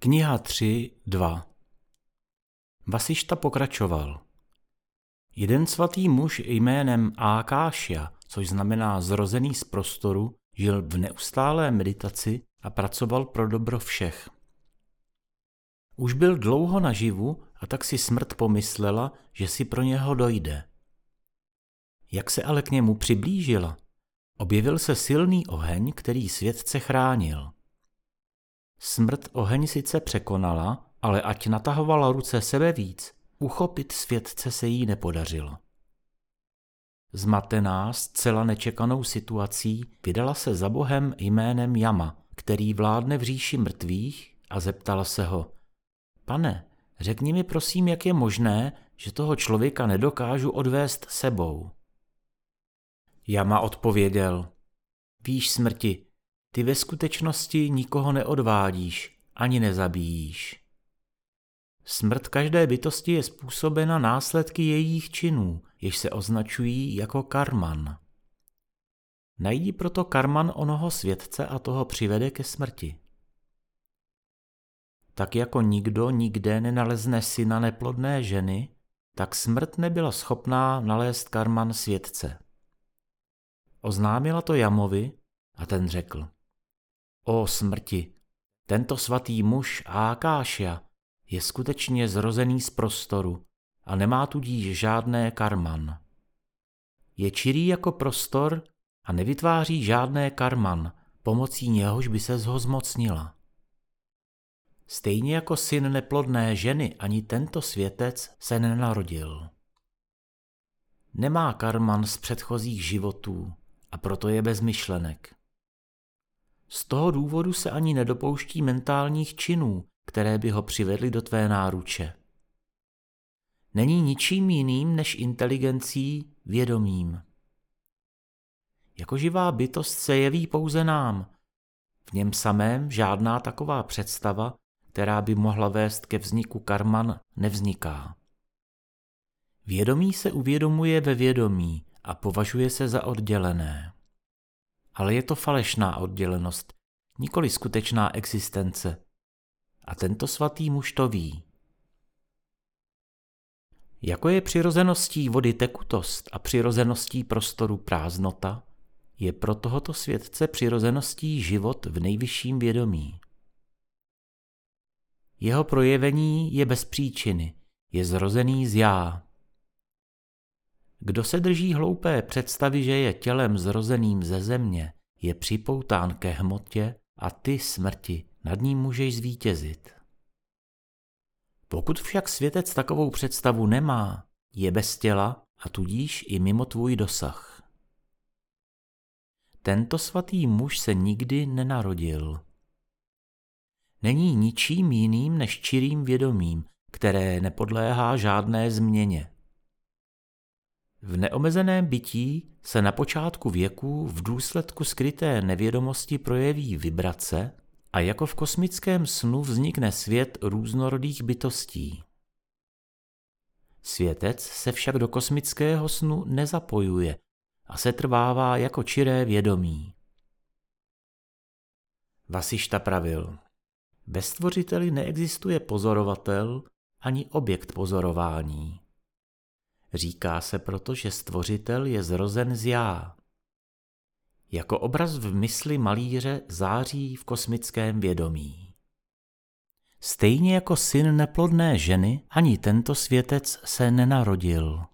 Kniha 3, 2 Vasišta pokračoval. Jeden svatý muž jménem Ákášia, což znamená zrozený z prostoru, žil v neustálé meditaci a pracoval pro dobro všech. Už byl dlouho naživu a tak si smrt pomyslela, že si pro něho dojde. Jak se ale k němu přiblížila, objevil se silný oheň, který světce chránil – Smrt oheň sice překonala, ale ať natahovala ruce sebe víc, uchopit světce se jí nepodařilo. Zmatená, zcela nečekanou situací, vydala se za bohem jménem Jama, který vládne v říši mrtvých a zeptala se ho, pane, řekni mi prosím, jak je možné, že toho člověka nedokážu odvést sebou. Jama odpověděl, víš smrti, ty ve skutečnosti nikoho neodvádíš ani nezabíjíš. Smrt každé bytosti je způsobena následky jejich činů, jež se označují jako karman. Najdi proto karman onoho světce a toho přivede ke smrti. Tak jako nikdo nikde nenalezne syna neplodné ženy, tak smrt nebyla schopná nalézt karman světce. Oznámila to Jamovi a ten řekl. O smrti, tento svatý muž Ákášia je skutečně zrozený z prostoru a nemá tudíž žádné karman. Je čirý jako prostor a nevytváří žádné karman, pomocí něhož by se zho zmocnila. Stejně jako syn neplodné ženy ani tento světec se nenarodil. Nemá karman z předchozích životů a proto je bez myšlenek. Z toho důvodu se ani nedopouští mentálních činů, které by ho přivedly do tvé náruče. Není ničím jiným než inteligencí vědomím. Jako živá bytost se jeví pouze nám. V něm samém žádná taková představa, která by mohla vést ke vzniku karman, nevzniká. Vědomí se uvědomuje ve vědomí a považuje se za oddělené ale je to falešná oddělenost, nikoli skutečná existence. A tento svatý muž to ví. Jako je přirozeností vody tekutost a přirozeností prostoru prázdnota, je pro tohoto světce přirozeností život v nejvyšším vědomí. Jeho projevení je bez příčiny, je zrozený z já, kdo se drží hloupé představy, že je tělem zrozeným ze země, je připoután ke hmotě a ty smrti nad ním můžeš zvítězit. Pokud však světec takovou představu nemá, je bez těla a tudíž i mimo tvůj dosah. Tento svatý muž se nikdy nenarodil. Není ničím jiným než čirým vědomím, které nepodléhá žádné změně. V neomezeném bytí se na počátku věku v důsledku skryté nevědomosti projeví vibrace a jako v kosmickém snu vznikne svět různorodých bytostí. Světec se však do kosmického snu nezapojuje a se trvává jako čiré vědomí. Vasišta pravil, ve stvořiteli neexistuje pozorovatel ani objekt pozorování. Říká se proto, že stvořitel je zrozen z já. Jako obraz v mysli malíře září v kosmickém vědomí. Stejně jako syn neplodné ženy, ani tento světec se nenarodil.